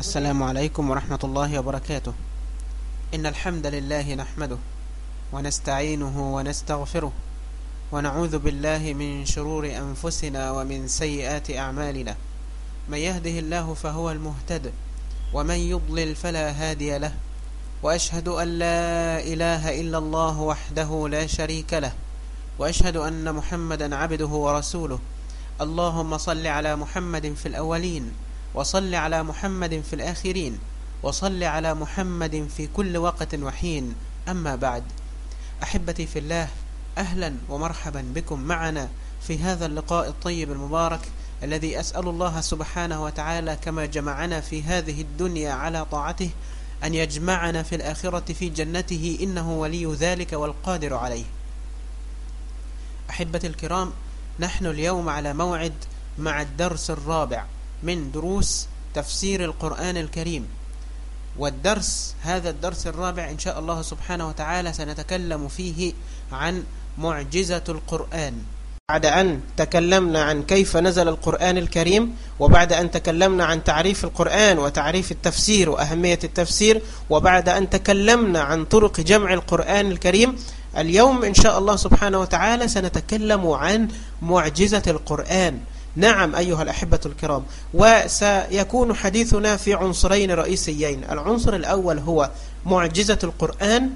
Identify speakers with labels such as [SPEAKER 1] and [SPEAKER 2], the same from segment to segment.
[SPEAKER 1] السلام عليكم ورحمة الله وبركاته. إن الحمد لله نحمده ونستعينه ونستغفره ونعوذ بالله من شرور أنفسنا ومن سيئات أعمالنا. من يهده الله فهو المهتد ومن يضلل فلا هادي له وأشهد أن لا إله إلا الله وحده لا شريك له وأشهد أن محمدا عبده ورسوله. اللهم صل على محمد في الأولين وصل على محمد في الآخرين وصل على محمد في كل وقت وحين. أما بعد أحبتي في الله أهلا ومرحبا بكم معنا في هذا اللقاء الطيب المبارك الذي أسأل الله سبحانه وتعالى كما جمعنا في هذه الدنيا على طاعته أن يجمعنا في الآخرة في جنته إنه ولي ذلك والقادر عليه. أحبتي الكرام نحن اليوم على موعد مع الدرس الرابع. من دروس تفسير القرآن الكريم. والدرس هذا الدرس الرابع إن شاء الله سبحانه وتعالى سنتكلم فيه عن معجزة القرآن. بعد أن تكلمنا عن كيف نزل القرآن الكريم وبعد أن تكلمنا عن تعريف القرآن وتعريف التفسير وأهمية التفسير وبعد أن تكلمنا عن طرق جمع القرآن الكريم اليوم إن شاء الله سبحانه وتعالى سنتكلم عن معجزة القرآن. نعم أيها الأحبة الكرام. وسيكون حديثنا في عنصرين رئيسيين. العنصر الأول هو معجزة القرآن.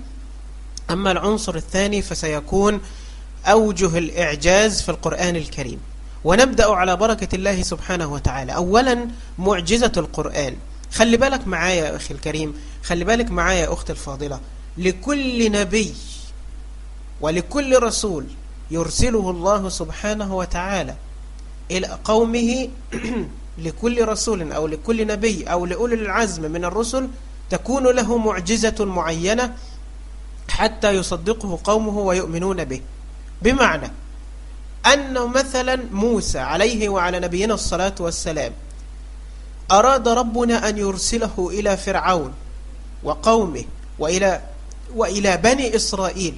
[SPEAKER 1] أما العنصر الثاني فسيكون أوجه الإعجاز في القرآن الكريم. ونبدأ على بركة الله سبحانه وتعالى. أولا معجزة القرآن. خلي بالك معايا يا أخي الكريم. خلي بالك معايا يا أختي الفاضلة. لكل نبي ولكل رسول يرسله الله سبحانه وتعالى. إلى قومه لكل رسول أو لكل نبي أو لأولي العزم من الرسل تكون له معجزة معينة حتى يصدقه قومه ويؤمنون به. بمعنى أنه مثلا موسى عليه وعلى نبينا الصلاة والسلام أراد ربنا أن يرسله إلى فرعون وقومه وإلى, وإلى بني إسرائيل.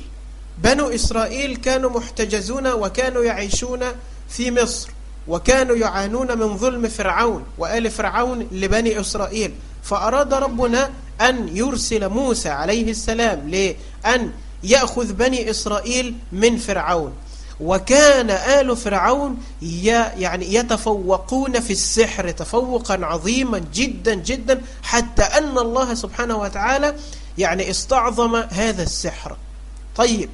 [SPEAKER 1] بنو إسرائيل كانوا محتجزون وكانوا يعيشون في مصر. وكانوا يعانون من ظلم فرعون وآل فرعون لبني إسرائيل. فأراد ربنا أن يرسل موسى عليه السلام لأن يأخذ بني إسرائيل من فرعون. وكان آل فرعون يعني يتفوقون في السحر تفوقا عظيما جدا جدا حتى أن الله سبحانه وتعالى يعني استعظم هذا السحر. طيب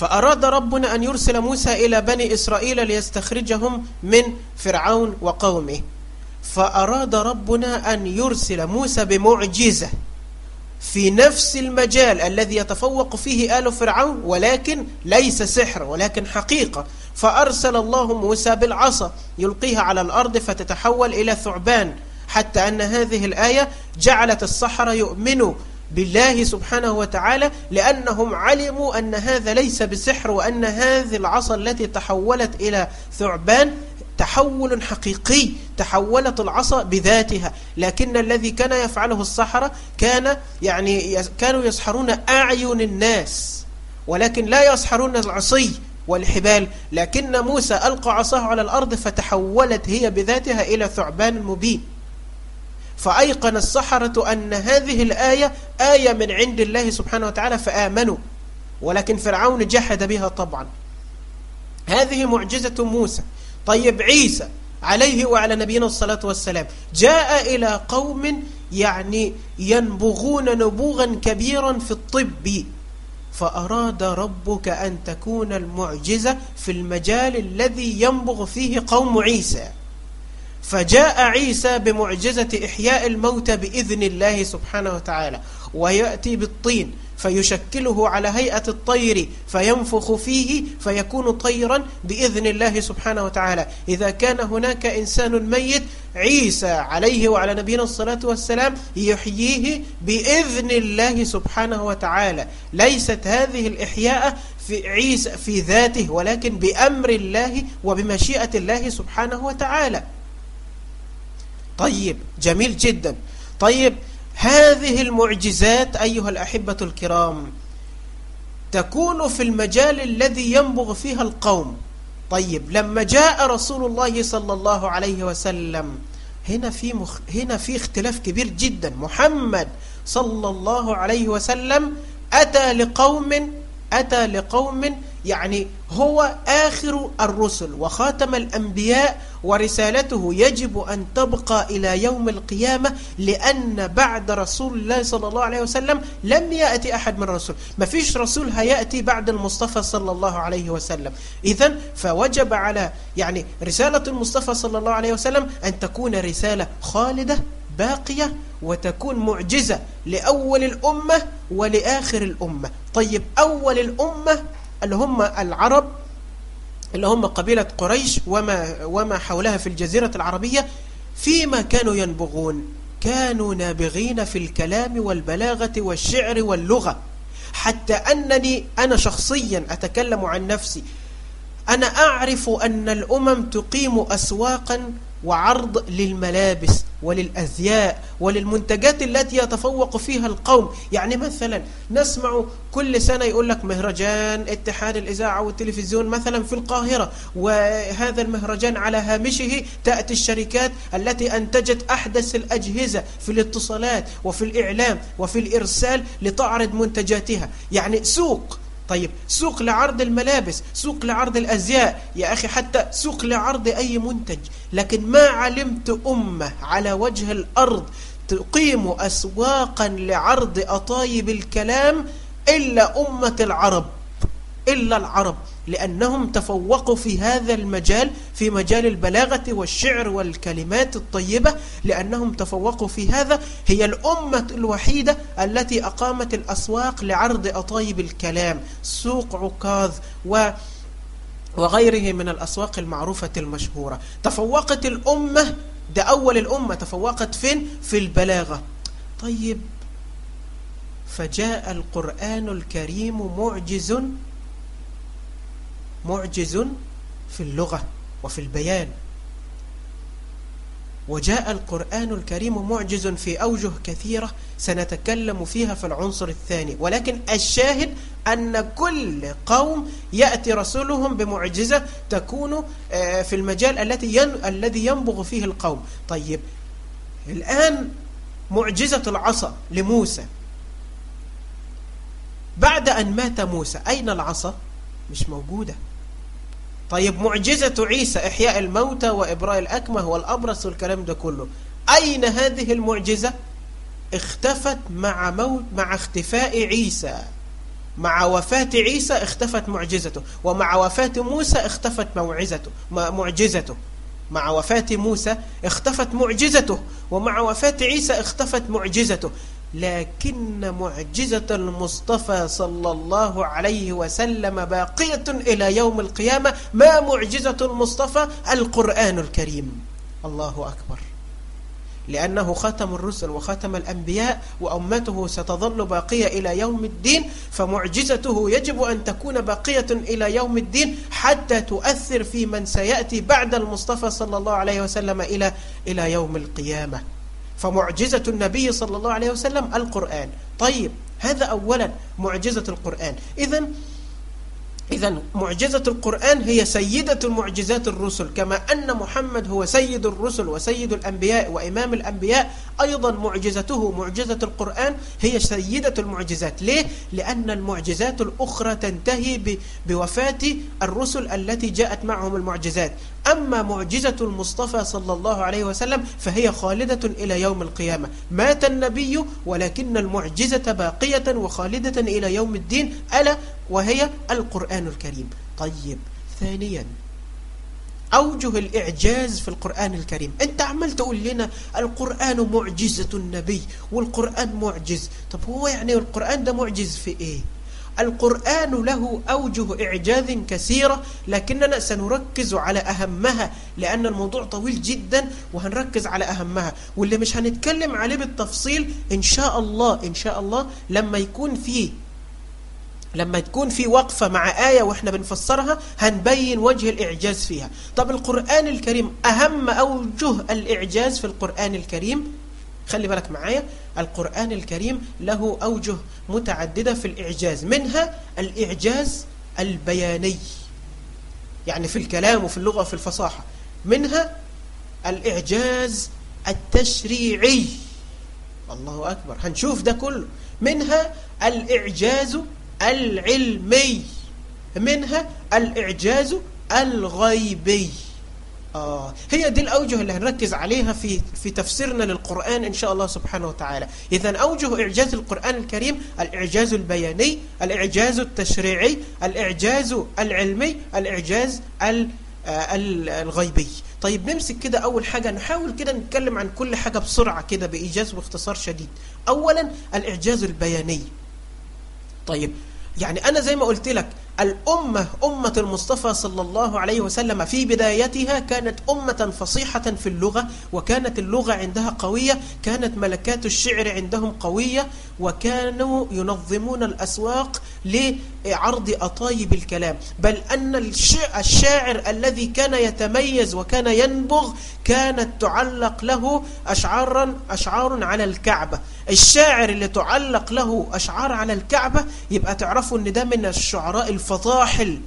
[SPEAKER 1] فأراد ربنا أن يرسل موسى إلى بني إسرائيل ليستخرجهم من فرعون وقومه. فأراد ربنا أن يرسل موسى بمعجزة في نفس المجال الذي يتفوق فيه آل فرعون ولكن ليس سحر ولكن حقيقة. فأرسل الله موسى بالعصا يلقيها على الأرض فتتحول إلى ثعبان حتى أن هذه الآية جعلت السحرة يؤمنوا بالله سبحانه وتعالى لأنهم علموا أن هذا ليس بسحر وأن هذه العصا التي تحولت إلى ثعبان تحول حقيقي تحولت العصا بذاتها. لكن الذي كان يفعله السحرة كان يعني كانوا يسحرون أعين الناس ولكن لا يسحرون العصي والحبال. لكن موسى ألقى عصاه على الأرض فتحولت هي بذاتها إلى ثعبان مبين. فأيقن السحرة أن هذه الآية آية من عند الله سبحانه وتعالى فآمنوا. ولكن فرعون جحد بها طبعا. هذه معجزة موسى. طيب عيسى عليه وعلى نبينا الصلاة والسلام جاء إلى قوم يعني ينبغون نبوغا كبيرا في الطب. فأراد ربك أن تكون المعجزة في المجال الذي ينبغ فيه قوم عيسى. فجاء عيسى بمعجزة إحياء الموتى بإذن الله سبحانه وتعالى ويأتي بالطين فيشكله على هيئة الطير فينفخ فيه فيكون طيرا بإذن الله سبحانه وتعالى. إذا كان هناك إنسان ميت عيسى عليه وعلى نبينا الصلاة والسلام يحييه بإذن الله سبحانه وتعالى. ليست هذه الإحياء في عيسى في ذاته ولكن بأمر الله وبمشيئة الله سبحانه وتعالى. طيب جميل جدا. طيب هذه المعجزات أيها الأحبة الكرام تكون في المجال الذي ينبغ فيها القوم. طيب لما جاء رسول الله صلى الله عليه وسلم هنا في مخ... هنا في اختلاف كبير جدا. محمد صلى الله عليه وسلم أتى لقوم أتى لقوم يعني هو آخر الرسل وخاتم الأنبياء ورسالته يجب أن تبقى إلى يوم القيامة لأن بعد رسول الله صلى الله عليه وسلم لم يأتي أحد من الرسول ما فيش رسول هيأتي بعد المصطفى صلى الله عليه وسلم. إذا فوجب على يعني رسالة المصطفى صلى الله عليه وسلم أن تكون رسالة خالدة باقية وتكون معجزة لأول الأمة ولآخر الأمة. طيب أول الأمة اللي هم العرب اللي هم قبيلة قريش وما, وما حولها في الجزيرة العربية فيما كانوا ينبغون. كانوا نابغين في الكلام والبلاغة والشعر واللغة. حتى أنني أنا شخصيا أتكلم عن نفسي أنا أعرف أن الأمم تقيم أسواقا وعرض للملابس وللأزياء وللمنتجات التي يتفوق فيها القوم. يعني مثلا نسمع كل سنة يقول لك مهرجان اتحاد الإذاعة والتلفزيون مثلا في القاهرة وهذا المهرجان على هامشه تأتي الشركات التي أنتجت أحدث الأجهزة في الاتصالات وفي الإعلام وفي الإرسال لتعرض منتجاتها. يعني سوق طيب سوق لعرض الملابس سوق لعرض الأزياء. يا أخي حتى سوق لعرض أي منتج. لكن ما علمت أمة على وجه الأرض تقيم أسواقا لعرض أطايب الكلام إلا أمة العرب إلا العرب. لأنهم تفوقوا في هذا المجال في مجال البلاغة والشعر والكلمات الطيبة لأنهم تفوقوا في هذا. هي الأمة الوحيدة التي أقامت الأسواق لعرض أطايب الكلام سوق عكاظ و وغيره من الأسواق المعروفة المشهورة. تفوقت الأمة ده أول الأمة تفوقت فين؟ في البلاغة. طيب فجاء القرآن الكريم معجز معجز في اللغة وفي البيان. وجاء القرآن الكريم معجز في أوجه كثيرة سنتكلم فيها في العنصر الثاني. ولكن الشاهد أن كل قوم يأتي رسولهم بمعجزة تكون في المجال التي الذي ينبغ فيه القوم. طيب الآن معجزة العصا لموسى. بعد أن مات موسى أين العصا؟ مش موجودة. طيب معجزة عيسى إحياء الموتى وإبراء الأكمه والأبرص والكلام ده كله. أين هذه المعجزة؟ اختفت مع موت مع اختفاء عيسى. مع وفاة عيسى اختفت معجزته ومع وفاة موسى اختفت موعزته معجزته. مع وفاة موسى اختفت معجزته ومع وفاة عيسى اختفت معجزته. لكن معجزة المصطفى صلى الله عليه وسلم باقية إلى يوم القيامة. ما معجزة المصطفى؟ القرآن الكريم. الله أكبر. لأنه ختم الرسل وختم الأنبياء وأمته ستظل باقية إلى يوم الدين فمعجزته يجب أن تكون باقية إلى يوم الدين حتى تؤثر في من سيأتي بعد المصطفى صلى الله عليه وسلم إلى إلى يوم القيامة. فمعجزة النبي صلى الله عليه وسلم القرآن. طيب هذا أولا معجزة القرآن. إذا إذا معجزة القرآن هي سيدة المعجزات الرسل كما أن محمد هو سيد الرسل وسيد الأنبياء وإمام الأنبياء أيضا معجزته معجزة القرآن هي سيدة المعجزات. ليه؟ لأن المعجزات الأخرى تنتهي بوفاة الرسل التي جاءت معهم المعجزات. أما معجزة المصطفى صلى الله عليه وسلم فهي خالدة إلى يوم القيامة. مات النبي ولكن المعجزة باقية وخالدة إلى يوم الدين ألا وهي القرآن الكريم. طيب ثانيا أوجه الإعجاز في القرآن الكريم. أنت عمال تقول لنا القرآن معجزة النبي والقرآن معجز. طب هو يعني القرآن ده معجز في إيه؟ القرآن له أوجه إعجاز كثيرة لكننا سنركز على أهمها لأن الموضوع طويل جدا وهنركز على أهمها. واللي مش هنتكلم عليه بالتفصيل إن شاء الله إن شاء الله لما يكون فيه لما تكون في وقفة مع آية وإحنا بنفسرها هنبين وجه الإعجاز فيها. طب القرآن الكريم أهم أوجه الإعجاز في القرآن الكريم؟ خلي بالك معايا القرآن الكريم له أوجه متعددة في الإعجاز. منها الإعجاز البياني يعني في الكلام وفي اللغة وفي الفصاحة. منها الإعجاز
[SPEAKER 2] التشريعي. الله أكبر هنشوف ده كله. منها الإعجاز العلمي منها الإعجاز الغيبي. آه هي دي الأوجه اللي هنركز عليها في في تفسيرنا للقرآن إن شاء الله سبحانه وتعالى. إذا أوجه إعجاز القرآن الكريم الإعجاز البياني الإعجاز التشريعي الإعجاز العلمي الإعجاز الغيبي. طيب نمسك كده أول حاجة نحاول كده نتكلم عن كل حاجة بسرعة كده بإيجاز واختصار شديد. أولا الإعجاز البياني. طيب يعني أنا زي ما قلت لك الأمة أمة المصطفى صلى الله عليه وسلم في بدايتها كانت أمة فصيحة في اللغة وكانت اللغة عندها قوية كانت ملكات الشعر عندهم قوية وكانوا ينظمون الأسواق لعرض أطايب الكلام. بل أن الشاعر الذي كان يتميز وكان ينبغ كانت تعلق له أشعارا أشعار على الكعبة. الشاعر اللي تعلق له أشعار على الكعبة يبقى تعرفوا أن ده من الشعراء الفضاحل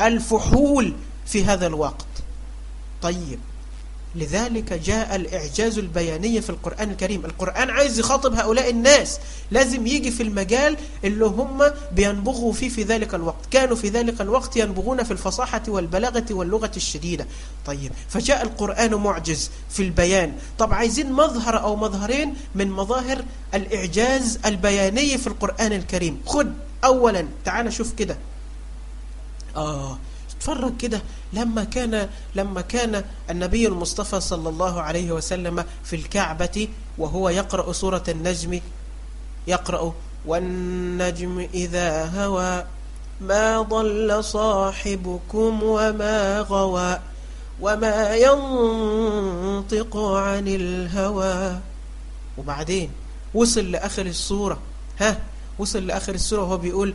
[SPEAKER 2] الفحول في هذا الوقت. طيب. لذلك جاء الإعجاز البياني في القرآن الكريم. القرآن عايز يخاطب هؤلاء الناس. لازم يجي في المجال اللي هم بينبغوا فيه في ذلك الوقت. كانوا في ذلك الوقت ينبغون في الفصاحة والبلاغة واللغة الشديدة. طيب فجاء القرآن معجز في البيان. طب عايزين مظهر أو مظهرين من مظاهر الإعجاز البياني في القرآن الكريم. خد أولا تعال شوف كده. آه اتفرج كده لما كان لما كان النبي المصطفى صلى الله عليه وسلم في الكعبة وهو يقرأ سورة النجم يقرأ والنجم إذا هوى ما ضل صاحبكم وما غوى وما ينطق عن الهوى. وبعدين وصل لآخر السورة ها وصل لآخر السورة وهو بيقول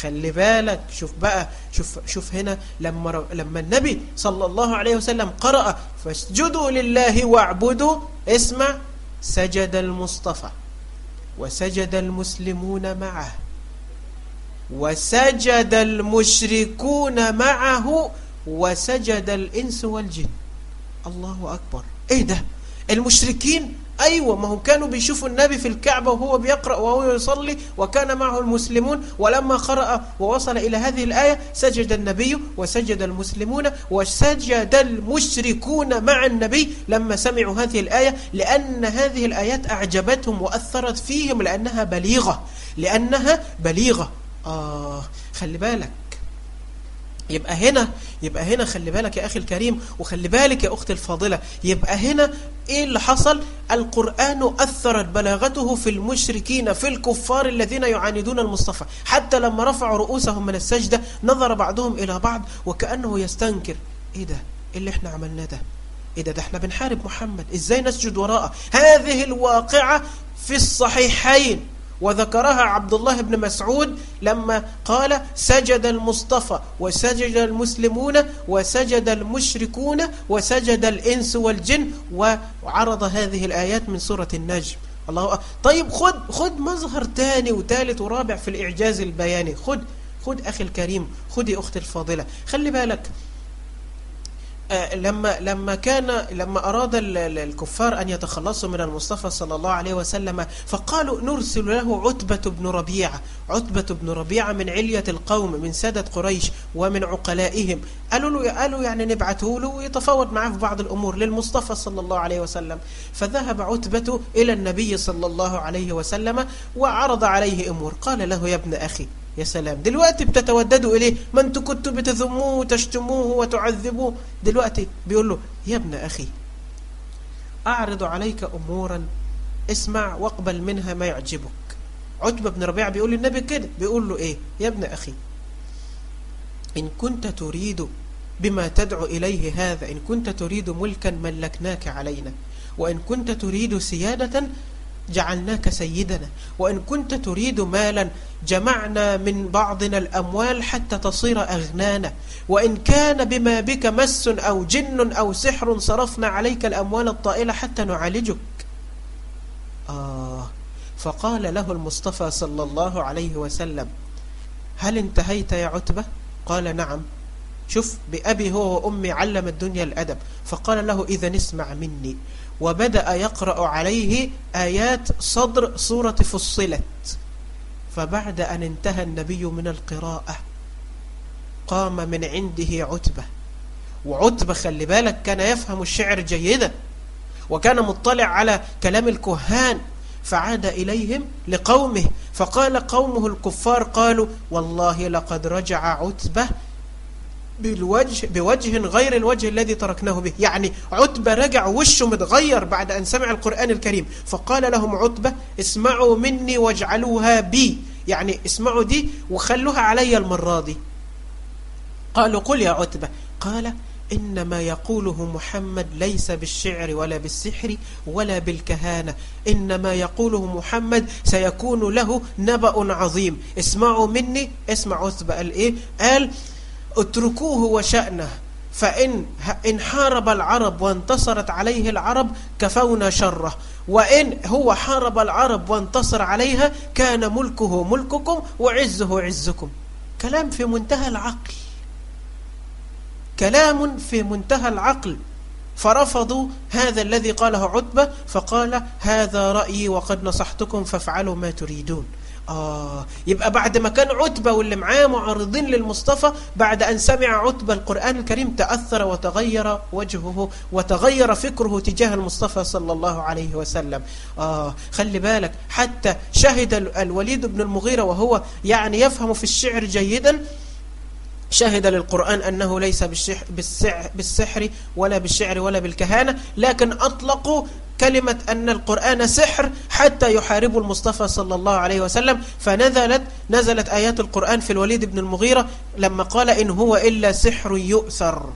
[SPEAKER 2] خلي بالك شوف بقى شوف شوف هنا لما لما النبي صلى الله عليه وسلم قرأ فاسجدوا لله واعبدوا اسمع سجد المصطفى وسجد المسلمون معه وسجد المشركون معه وسجد الإنس والجن. الله أكبر. إيه ده؟ المشركين أيوة ما هم كانوا بيشوفوا النبي في الكعبة وهو بيقرأ وهو يصلي وكان معه المسلمون ولما قرأ ووصل إلى هذه الآية سجد النبي وسجد المسلمون وسجد المشركون مع النبي لما سمعوا هذه الآية لأن هذه الآيات أعجبتهم وأثرت فيهم لأنها بليغة لأنها بليغة. آه خلي بالك. يبقى هنا يبقى هنا خلي بالك يا أخي الكريم وخلي بالك يا أختي الفاضلة يبقى هنا إيه اللي حصل؟ القرآن أثرت بلاغته في المشركين في الكفار الذين يعاندون المصطفى. حتى لما رفعوا رؤوسهم من السجدة نظر بعضهم إلى بعض وكأنه يستنكر. إيه ده؟ إيه اللي إحنا عملناه ده؟ إيه ده؟ ده إحنا بنحارب محمد. إزاي نسجد وراءه؟ هذه الواقعة في الصحيحين. وذكرها عبد الله بن مسعود لما قال سجد المصطفى وسجد المسلمون وسجد المشركون وسجد الإنس والجن وعرض هذه الآيات من سورة النجم. الله طيب خد خد مظهر تاني وتالت ورابع في الإعجاز البياني. خد خد أخي الكريم خدي أختي الفاضلة. خلي بالك لما لما كان لما أراد الكفار أن يتخلصوا من المصطفى صلى الله عليه وسلم فقالوا نرسل له عتبة بن ربيعة. عتبة بن ربيعة من علية القوم من سادة قريش ومن عقلائهم. قالوا له قالوا يعني نبعته له ويتفاوض معه في بعض الأمور للمصطفى صلى الله عليه وسلم. فذهب عتبة إلى النبي صلى الله عليه وسلم وعرض عليه أمور. قال له يا ابن أخي يا سلام. دلوقتي بتتوددوا إليه. ما أنتوا كنتوا بتذموه وتشتموه وتعذبوه. دلوقتي بيقول له يا ابن أخي أعرض عليك أمورا. اسمع واقبل منها ما يعجبك. عتبة بن ربيعة بيقول للنبي كده. بيقول له إيه؟ يا ابن أخي إن كنت تريد بما تدعو إليه هذا إن كنت تريد ملكا ملكناك علينا وإن كنت تريد سيادة جعلناك سيدنا. وإن كنت تريد مالا جمعنا من بعضنا الأموال حتى تصير أغنانا. وإن كان بما بك مس أو جن أو سحر صرفنا عليك الأموال الطائلة حتى نعالجك. آه. فقال له المصطفى صلى الله عليه وسلم هل انتهيت يا عتبة؟ قال نعم. شوف بأبي هو وأمي علم الدنيا الأدب. فقال له إذا اسمع مني. وبدأ يقرأ عليه آيات صدر سورة فصلت. فبعد أن انتهى النبي من القراءة قام من عنده عتبة. وعتبة خلي بالك كان يفهم الشعر جيدا وكان مطلع على كلام الكهان. فعاد إليهم لقومه فقال قومه الكفار قالوا والله لقد رجع عتبة بالوجه بوجه غير الوجه الذي تركناه به. يعني عتبة رجع وشه متغير بعد أن سمع القرآن الكريم. فقال لهم عتبة اسمعوا مني واجعلوها بي. يعني اسمعوا دي وخلوها علي المرة دي. قالوا قل يا عتبة. قال إنما يقوله محمد ليس بالشعر ولا بالسحر ولا بالكهانة. إنما يقوله محمد سيكون له نبأ عظيم. اسمعوا مني اسمع عتبة. قال إيه؟ قال اتركوه وشأنه فإن إن حارب العرب وانتصرت عليه العرب كفونا شره وإن هو حارب العرب وانتصر عليها كان ملكه ملككم وعزه عزكم. كلام في منتهى العقل. كلام في منتهى العقل. فرفضوا هذا الذي قاله عتبة فقال هذا رأيي وقد نصحتكم فافعلوا ما تريدون. آه يبقى بعد ما كان عتبة واللي معاه معارضين للمصطفى بعد أن سمع عتبة القرآن الكريم تأثر وتغير وجهه وتغير فكره تجاه المصطفى صلى الله عليه وسلم. آه خلي بالك حتى شهد الوليد بن المغيرة وهو يعني يفهم في الشعر جيدا شهد للقرآن أنه ليس بالسحر ولا بالشعر ولا بالكهانة لكن أطلقوا كلمة أن القرآن سحر حتى يحاربوا المصطفى صلى الله عليه وسلم. فنزلت نزلت آيات القرآن في الوليد بن المغيرة لما قال إن هو إلا سحر يؤثر.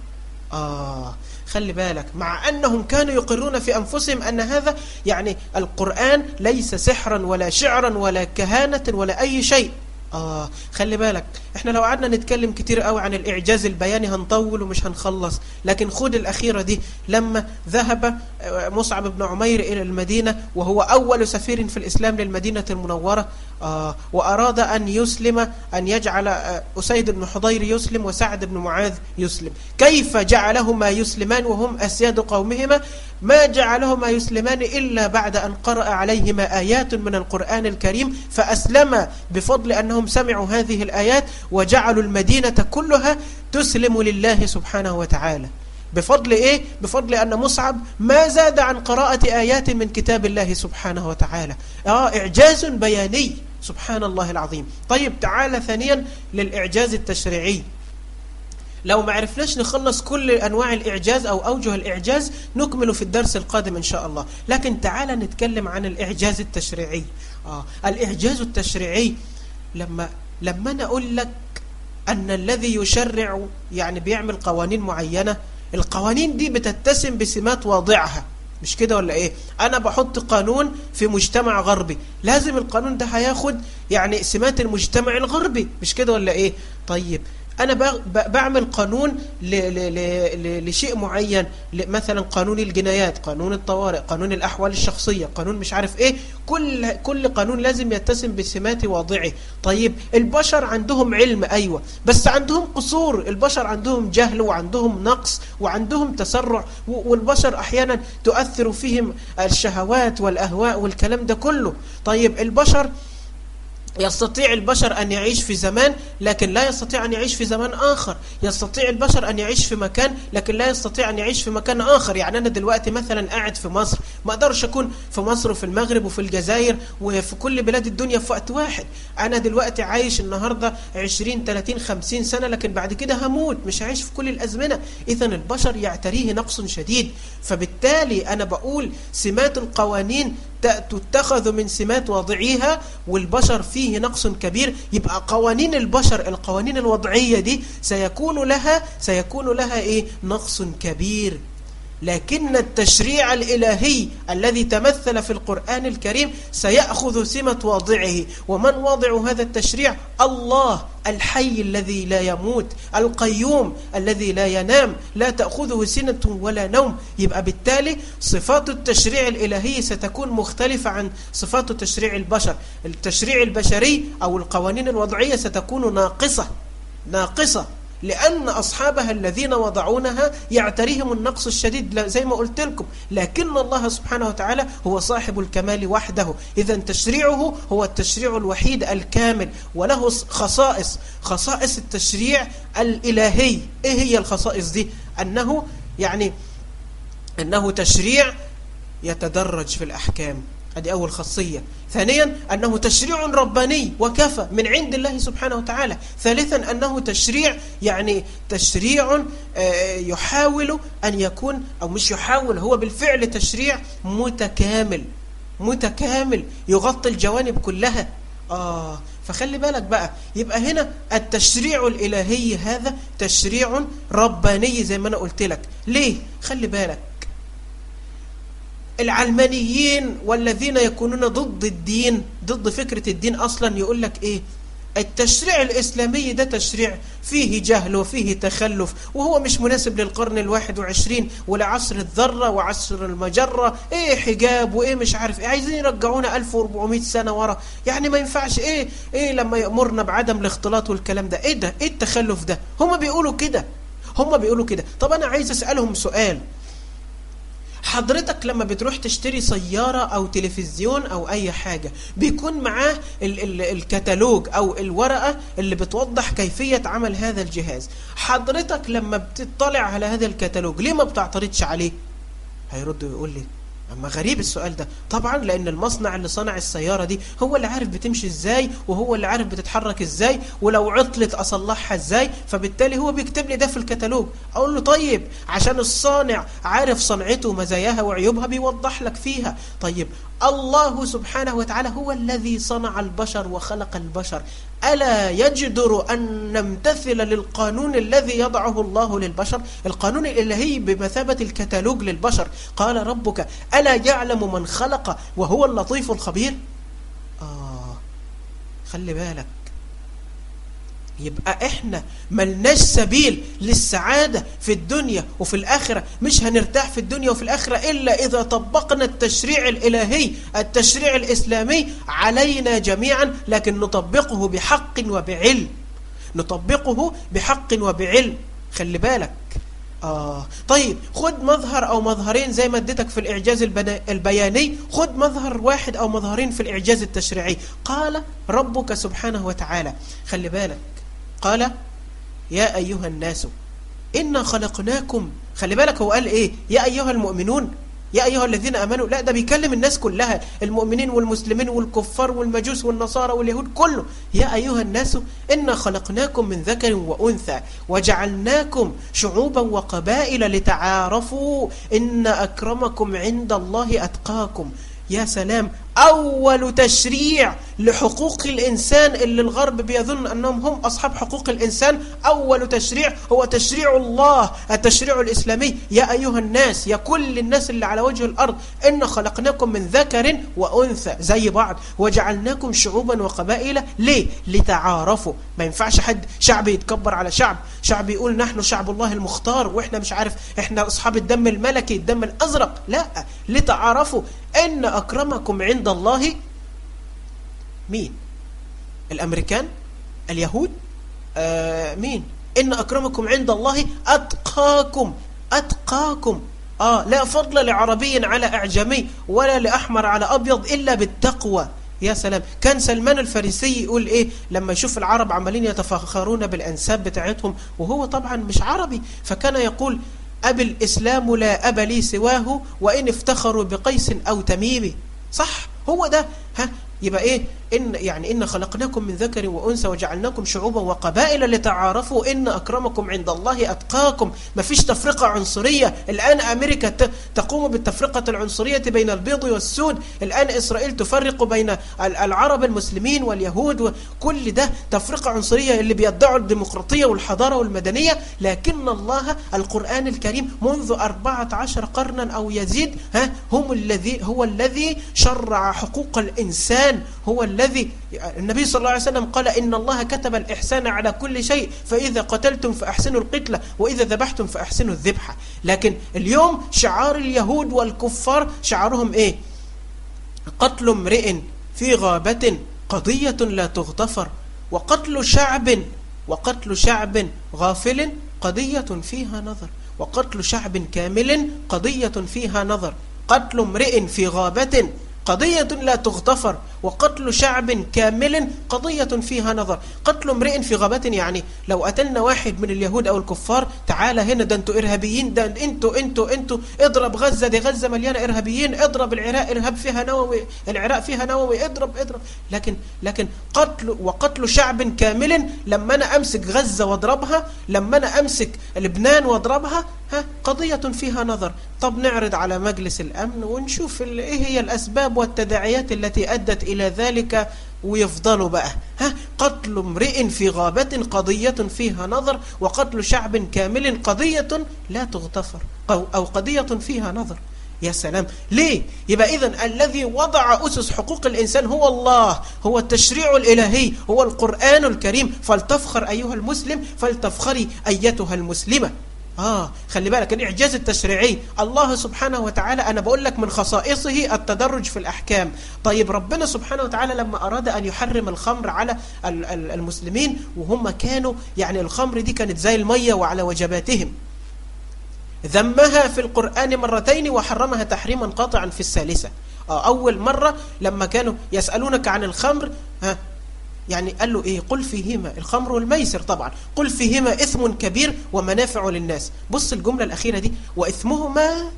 [SPEAKER 2] آه خلي بالك. مع أنهم كانوا يقرون في أنفسهم أن هذا يعني القرآن ليس سحرا ولا شعرا ولا كهانة ولا أي شيء. آه خلي بالك إحنا لو قعدنا نتكلم كتير قوي عن الإعجاز البياني هنطول ومش هنخلص. لكن خد الأخيرة دي لما ذهب مصعب بن عمير إلى المدينة وهو أول سفير في الإسلام للمدينة المنورة آه وأراد أن يسلم أن يجعل أسيد بن حضير يسلم وسعد بن معاذ يسلم. كيف جعلهما يسلمان وهم أسياد قومهما؟ ما جعلهما يسلمان إلا بعد أن قرأ عليهما آيات من القرآن الكريم فأسلم بفضل أنهم سمعوا هذه الآيات وجعلوا المدينة كلها تسلم لله سبحانه وتعالى. بفضل إيه؟ بفضل أن مصعب ما زاد عن قراءة آيات من كتاب الله سبحانه وتعالى. آه إعجاز بياني. سبحان الله العظيم. طيب تعالى ثانيا للإعجاز التشريعي. لو ما عرفناش نخلص كل أنواع الإعجاز أو أوجه الإعجاز نكمل في الدرس القادم إن شاء الله. لكن تعالى نتكلم عن الإعجاز التشريعي. آه. الإعجاز التشريعي لما لما أنا أقول لك أن الذي يشرع يعني بيعمل قوانين معينة القوانين دي بتتسم بسمات واضعها. مش كده ولا إيه؟ أنا بحط قانون في مجتمع غربي. لازم القانون ده هياخد يعني سمات المجتمع الغربي. مش كده ولا إيه؟ طيب أنا بعمل قانون لشيء معين مثلا قانون الجنايات قانون الطوارئ قانون الأحوال الشخصية قانون مش عارف إيه كل, كل قانون لازم يتسم بسمات واضعة. طيب البشر عندهم علم أيوة بس عندهم قصور. البشر عندهم جهل وعندهم نقص وعندهم تسرع والبشر أحيانا تؤثر فيهم الشهوات والأهواء والكلام ده كله. طيب البشر يستطيع البشر أن يعيش في زمان لكن لا يستطيع أن يعيش في زمان آخر. يستطيع البشر أن يعيش في مكان لكن لا يستطيع أن يعيش في مكان آخر. يعني أنا دلوقتي مثلا قاعد في مصر ما أقدرش أكون في مصر وفي المغرب وفي الجزائر وفي كل بلاد الدنيا في وقت واحد. أنا دلوقتي عايش النهاردة 20 30 50 سنة لكن بعد كده هموت مش هعيش في كل الأزمنة. إذا البشر يعتريه نقص شديد. فبالتالي أنا بقول سمات القوانين تتخذ من سمات وضعيها والبشر فيه نقص كبير. يبقى قوانين البشر القوانين الوضعية دي سيكون لها سيكون لها إيه؟ نقص كبير. لكن التشريع الإلهي الذي تمثل في القرآن الكريم سيأخذ سمة واضعه. ومن واضع هذا التشريع؟ الله الحي الذي لا يموت القيوم الذي لا ينام. لا تأخذه سنة ولا نوم. يبقى بالتالي صفات التشريع الإلهي ستكون مختلفة عن صفات تشريع البشر. التشريع البشري أو القوانين الوضعية ستكون ناقصة ناقصة. لأن أصحابها الذين وضعونها يعتريهم النقص الشديد زي ما قلت لكم. لكن الله سبحانه وتعالى هو صاحب الكمال وحده. إذا تشريعه هو التشريع الوحيد الكامل وله خصائص. خصائص التشريع الإلهي. إيه هي الخصائص دي؟ أنه يعني أنه تشريع يتدرج في الأحكام. هذه أول خاصية. ثانيا أنه تشريع رباني وكفى من عند الله سبحانه وتعالى. ثالثا أنه تشريع يعني تشريع يحاول أن يكون أو مش يحاول هو بالفعل تشريع متكامل. متكامل. يغطي الجوانب كلها. آه فخلي بالك بقى. يبقى هنا التشريع الإلهي هذا تشريع رباني زي ما أنا قلت لك. ليه؟ خلي بالك. العلمانيين والذين يكونون ضد الدين ضد فكرة الدين أصلا يقول لك إيه؟ التشريع الإسلامي ده تشريع فيه جهل وفيه تخلف وهو مش مناسب للقرن الواحد وعشرين ولعصر الذرة وعصر المجرة. إيه حجاب وإيه مش عارف إيه؟ عايزين يرجعونا 1400 سنة ورا. يعني ما ينفعش إيه؟ إيه لما يأمرنا بعدم الاختلاط والكلام ده؟ إيه ده؟ إيه التخلف ده؟ هم بيقولوا كده. هم بيقولوا كده. طب أنا عايز أسألهم سؤال. حضرتك لما بتروح تشتري سيارة أو تلفزيون أو أي حاجة بيكون معاه ال ال الكتالوج أو الورقة اللي بتوضح كيفية عمل هذا الجهاز. حضرتك لما بتطلع على هذا الكتالوج ليه ما بتعترضش عليه؟ هيرد ويقول لي أما غريب السؤال ده. طبعا لأن المصنع اللي صنع السيارة دي هو اللي عارف بتمشي إزاي وهو اللي عارف بتتحرك إزاي ولو عطلت أصلحها إزاي فبالتالي هو بيكتب لي ده في الكتالوج. أقول له طيب عشان الصانع عارف صنعته مزاياها وعيوبها بيوضح لك فيها. طيب الله سبحانه وتعالى هو الذي صنع البشر وخلق البشر. ألا يجدر أن نمتثل للقانون الذي يضعه الله للبشر؟ القانون الإلهي بمثابة الكتالوج للبشر. قال ربك ألا يعلم من خلق وهو اللطيف الخبير؟ آه خلي بالك. يبقى إحنا ملناش سبيل للسعادة في الدنيا وفي الآخرة. مش هنرتاح في الدنيا وفي الآخرة إلا إذا طبقنا التشريع الإلهي التشريع الإسلامي علينا جميعا لكن نطبقه بحق وبعلم. نطبقه بحق وبعلم. خلي بالك. آه. طيب خد مظهر أو مظهرين زي ما اديتك في الإعجاز البياني. خد مظهر واحد أو مظهرين في الإعجاز التشريعي. قال ربك سبحانه وتعالى. خلي بالك. قال يا أيها الناس إنا خلقناكم. خلي بالك هو قال إيه؟ يا أيها المؤمنون يا أيها الذين أمنوا. لا ده بيكلم الناس كلها المؤمنين والمسلمين والكفار والمجوس والنصارى واليهود كله. يا أيها الناس إنا خلقناكم من ذكر وأنثى وجعلناكم شعوبا وقبائل لتعارفوا إن أكرمكم عند الله أتقاكم. يا سلام أول تشريع لحقوق الإنسان اللي الغرب بيظن أنهم هم أصحاب حقوق الإنسان. أول تشريع هو تشريع الله التشريع الإسلامي. يا أيها الناس يا كل الناس اللي على وجه الأرض إن خلقناكم من ذكر وأنثى زي بعض وجعلناكم شعوبا وقبائل. ليه؟ لتعارفوا. ما ينفعش حد شعب يتكبر على شعب. شعب يقول نحن شعب الله المختار وإحنا مش عارف إحنا أصحاب الدم الملكي الدم الأزرق. لا لتعارفوا. إن أكرمكم عند الله مين؟ الأمريكان؟ اليهود؟ آه مين؟ إن أكرمكم عند الله أتقاكم أتقاكم. آه لا فضل لعربي على أعجمي ولا لأحمر على أبيض إلا بالتقوى. يا سلام. كان سلمان الفارسي يقول إيه؟ لما يشوف العرب عمالين يتفاخرون بالأنساب بتاعتهم وهو طبعا مش عربي فكان يقول أبي الإسلام لا أب لي سواه وإن افتخروا بقيس أو تميم صح؟ هو ده ها يبقى إيه؟ إن يعني إن خلقناكم من ذكر وأنثى وجعلناكم شعوبا وقبائل لتعارفوا إن أكرمكم عند الله أتقاكم. ما فيش تفرقة عنصرية. الآن أمريكا تقوم بالتفرقة العنصرية بين البيض والسود. الآن إسرائيل تفرق بين العرب المسلمين واليهود وكل ده تفرقة عنصرية اللي بيدعوا الديمقراطية والحضارة والمدنية. لكن الله القرآن الكريم منذ 14 قرنا أو يزيد ها هم الذي هو الذي شرع حقوق الإنسان. هو الذي النبي صلى الله عليه وسلم قال إن الله كتب الإحسان على كل شيء فإذا قتلتم فأحسنوا القتلة وإذا ذبحتم فأحسنوا الذبحة لكن اليوم شعار اليهود والكفار شعارهم إيه؟ قتل امرئ في غابة قضية لا تغتفر وقتل شعب وقتل شعب غافل قضية فيها نظر وقتل شعب كامل قضية فيها نظر. قتل امرئ في غابة قضية لا تغتفر وقتل شعب كامل قضية فيها نظر. قتل امرئ في غابة يعني لو قتلنا واحد من اليهود أو الكفار تعالى هنا ده أنتوا إرهابيين ده أنتوا أنتوا أنتوا اضرب غزة دي غزة مليانة إرهابيين اضرب العراق إرهاب فيها نووي العراق فيها نووي اضرب اضرب. لكن لكن قتل وقتل شعب كامل لما أنا أمسك غزة واضربها لما أنا أمسك لبنان واضربها ها قضية فيها نظر. طب نعرض على مجلس الأمن ونشوف إيه هي الأسباب والتداعيات التي أدت إلى ذلك ويفضلوا بقى. ها قتل امرئ في غابة قضية فيها نظر وقتل شعب كامل قضية لا تغتفر أو قضية فيها نظر. يا سلام. ليه؟ يبقى إذن الذي وضع أسس حقوق الإنسان هو الله هو التشريع الإلهي هو القرآن الكريم. فلتفخر أيها المسلم فلتفخري أيتها المسلمة. آه خلي بالك الإعجاز التشريعي. الله سبحانه وتعالى أنا بقول لك من خصائصه التدرج في الأحكام. طيب ربنا سبحانه وتعالى لما أراد أن يحرم الخمر على المسلمين وهم كانوا يعني الخمر دي كانت زي المية وعلى وجباتهم. ذمها في القرآن مرتين وحرمها تحريما قاطعا في الثالثة. آه أول مرة لما كانوا يسألونك عن الخمر يعني قال له إيه؟ قل فيهما. الخمر والميسر طبعا. قل فيهما إثم كبير ومنافع للناس. بص الجملة الأخيرة دي. وإثمهما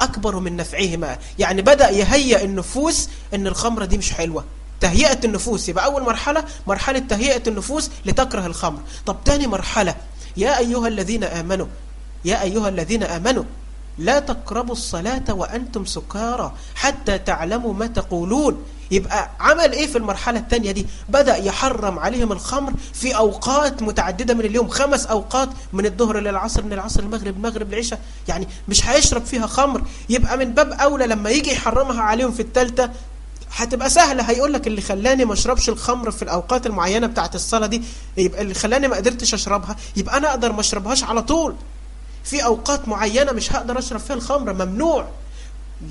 [SPEAKER 2] أكبر من نفعهما. يعني بدأ يهيئ النفوس أن الخمرة دي مش حلوة. تهيئة النفوس. يبقى أول مرحلة مرحلة تهيئة النفوس لتكره الخمر. طب تاني مرحلة. يا أيها الذين آمنوا يا أيها الذين آمنوا لا تقربوا الصلاة وأنتم سكارى حتى تعلموا ما تقولون. يبقى عمل إيه في المرحلة الثانية دي؟ بدأ يحرم عليهم الخمر في أوقات متعددة من اليوم خمس أوقات من الظهر للعصر من العصر المغرب المغرب العشاء يعني مش هيشرب فيها خمر. يبقى من باب أولى لما يجي يحرمها عليهم في الثالثة هتبقى سهلة. هيقول لك اللي خلاني ما أشربش الخمر في الأوقات المعينة بتاعت الصلاة دي يبقى اللي خلاني ما قدرتش أشربها يبقى أنا أقدر ما أشربهاش على طول. في أوقات معينة مش هقدر أشرب فيها الخمر ممنوع.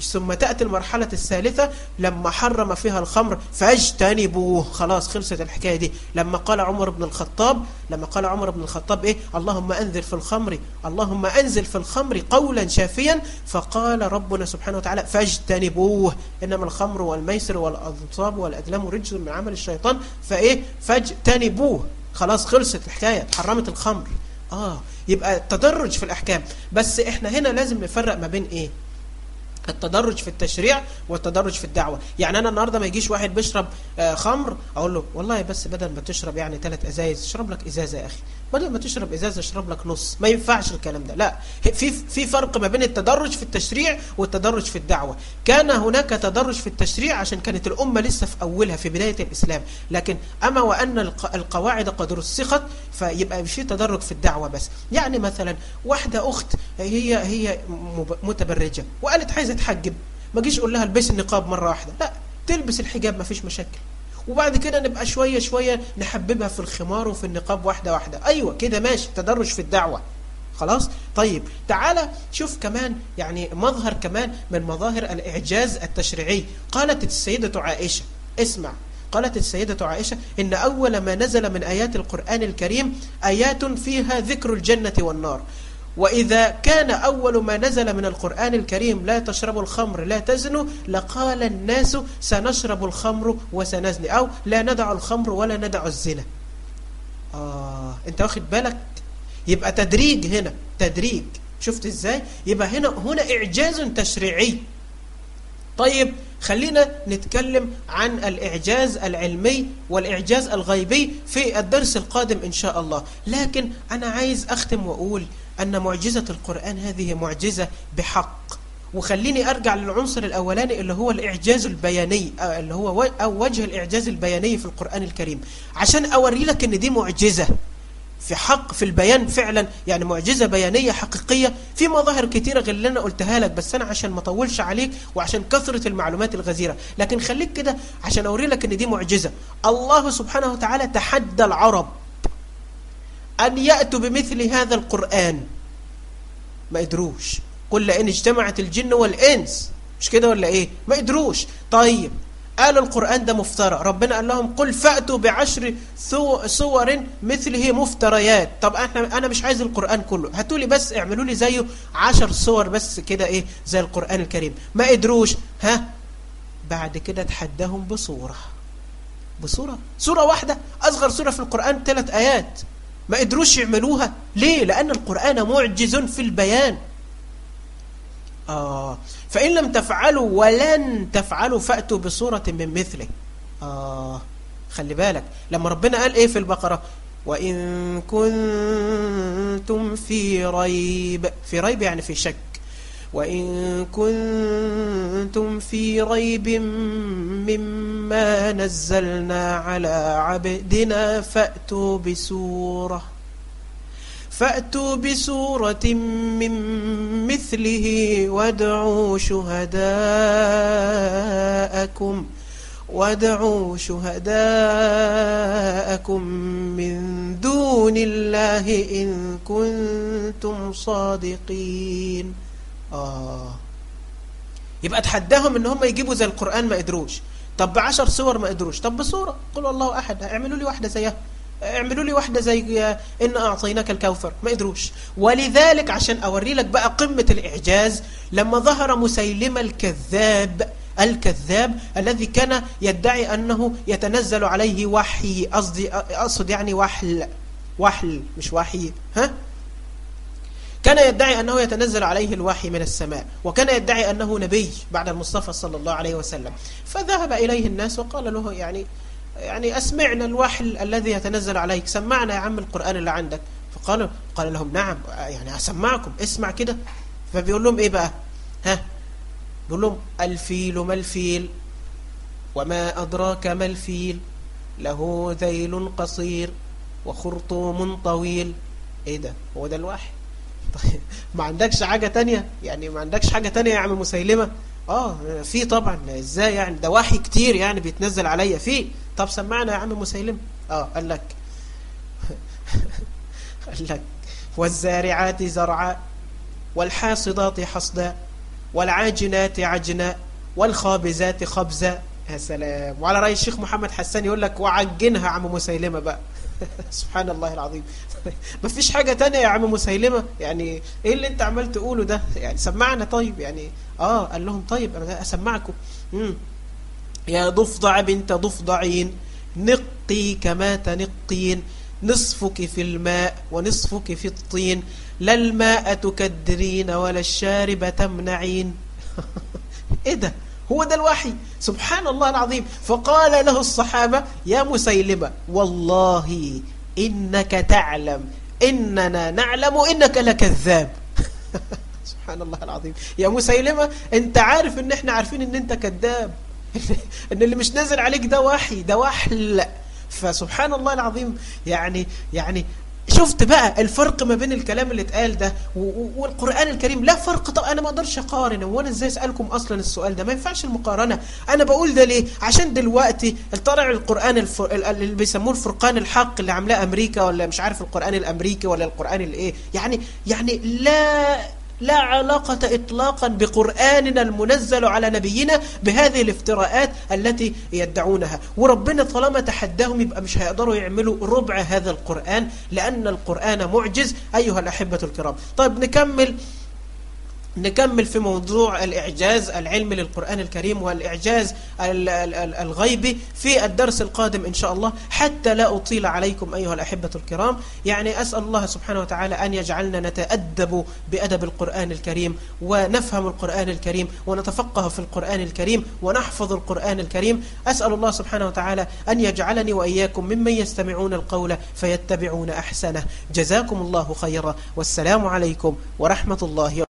[SPEAKER 2] ثم تأتي المرحلة الثالثة لما حرم فيها الخمر فاجتنبوه. خلاص خلصت الحكاية دي. لما قال عمر بن الخطاب لما قال عمر بن الخطاب إيه؟ اللهم أنزل في الخمر اللهم أنزل في الخمر قولا شافيا. فقال ربنا سبحانه وتعالى فاجتنبوه. إنما الخمر والميسر والأنصاب والأدلام رجز من عمل الشيطان. فإيه؟ فاجتنبوه. خلاص خلصت الحكاية حرمت الخمر. آه يبقى تدرج في الأحكام. بس إحنا هنا لازم نفرق ما بين إيه؟ التدرج في التشريع والتدرج في الدعوة. يعني أنا النهاردة ما يجيش واحد بيشرب خمر أقول له والله بس بدل ما تشرب يعني ثلاث أزايز اشرب لك إزازة يا أخي. بدل ما تشرب إزازة اشرب لك نص. ما ينفعش الكلام ده. لا. في في فرق ما بين التدرج في التشريع والتدرج في الدعوة. كان هناك تدرج في التشريع عشان كانت الأمة لسه في أولها في بداية الإسلام. لكن أما وأن القواعد قد رسخت فيبقى في تدرج في الدعوة بس. يعني مثلا واحدة أخت هي هي متبرجة وقالت عايزة تحجب. ما جيش أقول لها البس النقاب مرة واحدة. لا تلبس الحجاب ما فيش مشاكل. وبعد كده نبقى شوية شوية نحببها في الخمار وفي النقاب واحدة واحدة. أيوة كده ماشي. تدرج في الدعوة. خلاص؟ طيب تعالى شوف كمان يعني مظهر كمان من مظاهر الإعجاز التشريعي. قالت السيدة عائشة اسمع. قالت السيدة عائشة إن أول ما نزل من آيات القرآن الكريم آيات فيها ذكر الجنة والنار. وإذا كان أول ما نزل من القرآن الكريم لا تشربوا الخمر لا تزنوا لقال الناس سنشرب الخمر وسنزني أو لا ندع الخمر ولا ندع الزنا. آه أنت واخد بالك؟ يبقى تدريج هنا تدريج. شفت إزاي؟ يبقى هنا هنا إعجاز تشريعي. طيب خلينا نتكلم عن الإعجاز العلمي والإعجاز الغيبي في الدرس القادم إن شاء الله. لكن أنا عايز أختم وأقول أن معجزة القرآن هذه معجزة بحق. وخليني أرجع للعنصر الأولاني اللي هو الإعجاز البياني اللي هو أو وجه الإعجاز البياني في القرآن الكريم. عشان أوري لك أن دي معجزة. في حق في البيان فعلا يعني معجزة بيانية حقيقية في مظاهر كتيرة غير اللي أنا قلتها لك بس أنا عشان ما أطولش عليك وعشان كثرة المعلومات الغزيرة. لكن خليك كده عشان أوري لك أن دي معجزة. الله سبحانه وتعالى تحدى العرب أن يأتوا بمثل هذا القرآن. ما قدروش قل لئن اجتمعت الجن والإنس. مش كده ولا إيه؟ ما قدروش طيب قال القرآن ده مفترى. ربنا قال لهم قل فأتوا بعشر صور مثله مفتريات. طب أحنا أنا مش عايز القرآن كله. هاتوا لي بس اعملوا لي زيه عشر صور بس كده إيه زي القرآن الكريم. ما قدروش. ها؟ بعد كده تحداهم بصورة. بصورة؟ صورة واحدة. أصغر صورة في القرآن ثلاث آيات. ما قدروش يعملوها. ليه؟ لأن القرآن معجز في البيان. آه. فإن لم تفعلوا ولن تفعلوا فأتوا بصورة من مثله. آه خلي بالك. لما ربنا قال إيه في البقرة؟ وإن كنتم في ريب في ريب يعني في شك. وإن كنتم في ريب مما نزلنا على عبدنا فأتوا بسورة فأتوا بسورة من مثله وادعوا شهداءكم وادعوا شهداءكم من دون الله إن كنتم صادقين. آه. يبقى تحداهم إن هم يجيبوا زي القرآن ما قدروش. طب بعشر صور ما قدروش. طب بصورة قلوا الله أحد. اعملوا لي واحدة زيها. اعملوا لي واحدة زي إن أعطيناك الكوثر. ما قدروش ولذلك عشان أوري لك بقى قمة الإعجاز لما ظهر مسيلمة الكذاب الكذاب الذي كان يدعي أنه يتنزل عليه وحي قصدي أقصد يعني وحل وحل مش وحي ها؟ كان يدعي أنه يتنزل عليه الوحي من السماء وكان يدعي أنه نبي بعد المصطفى صلى الله عليه وسلم. فذهب إليه الناس وقال له يعني يعني أسمعنا الوحي الذي يتنزل عليك. سمعنا يا عم القرآن اللي عندك. فقالوا قال لهم نعم يعني أسمعكم اسمع كده. فبيقول لهم إيه بقى؟ ها؟ بيقول لهم الفيل ما الفيل وما أدراك ما الفيل له ذيل قصير وخرطوم طويل. إيه ده؟ هو ده الوحي؟ طيب ما عندكش حاجة تانية؟ يعني ما عندكش حاجة تانية يا عم مسيلمة؟ آه في طبعا إزاي يعني؟ ده وحي كتير يعني بيتنزل عليا. فيه طب سمعنا يا عم مسيلم. آه قال لك قال لك والزارعات زرعا والحاصدات حصدا والعاجنات عجنا والخابزات خبزا يا سلام. وعلى رأي الشيخ محمد حسان يقول لك وعجنها عم مسيلمة بقى. سبحان الله العظيم. ما فيش حاجة تانية يا عم مسيلمة؟ يعني إيه اللي أنت عمال تقوله ده؟ يعني سمعنا طيب يعني آه قال لهم طيب أنا أسمعكم. مم. يا ضفدع بنت ضفدعين نقي كما تنقين نصفك في الماء ونصفك في الطين لا الماء تكدرين ولا الشارب تمنعين. إيه ده؟ هو ده الوحي. سبحان الله العظيم. فقال له الصحابة يا مسيلمة والله إنك تعلم. إننا نعلم إنك لكذاب. سبحان الله العظيم. يا مسيلمة أنت عارف إن إحنا عارفين إن أنت كذاب. إن اللي مش نازل عليك ده وحي ده وحل. فسبحان الله العظيم. يعني يعني شفت بقى الفرق ما بين الكلام اللي اتقال ده والقرآن الكريم. لا فرق طب أنا ما أقدرش أقارن. وأنا إزاي أسألكم أصلا السؤال ده؟ ما ينفعش المقارنة. أنا بقول ده ليه؟ عشان دلوقتي طالع القرآن الفر... اللي بيسموه الفرقان الحق اللي عاملاه أمريكا ولا مش عارف القرآن الأمريكي ولا القرآن الإيه. يعني يعني لا لا علاقة إطلاقا بقرآننا المنزل على نبينا بهذه الافتراءات التي يدعونها. وربنا طالما تحداهم يبقى مش هيقدروا يعملوا ربع هذا القرآن لأن القرآن معجز أيها الأحبة الكرام. طيب نكمل نكمل في موضوع الإعجاز العلمي للقرآن الكريم والإعجاز الغيبي في الدرس القادم إن شاء الله. حتى لا أطيل عليكم أيها الأحبة الكرام. يعني أسأل الله سبحانه وتعالى أن يجعلنا نتأدب بأدب القرآن الكريم ونفهم القرآن الكريم ونتفقه في القرآن الكريم ونحفظ القرآن الكريم. أسأل الله سبحانه وتعالى أن يجعلني وإياكم ممن يستمعون القول فيتبعون أحسنه. جزاكم الله خيرا. والسلام عليكم ورحمة الله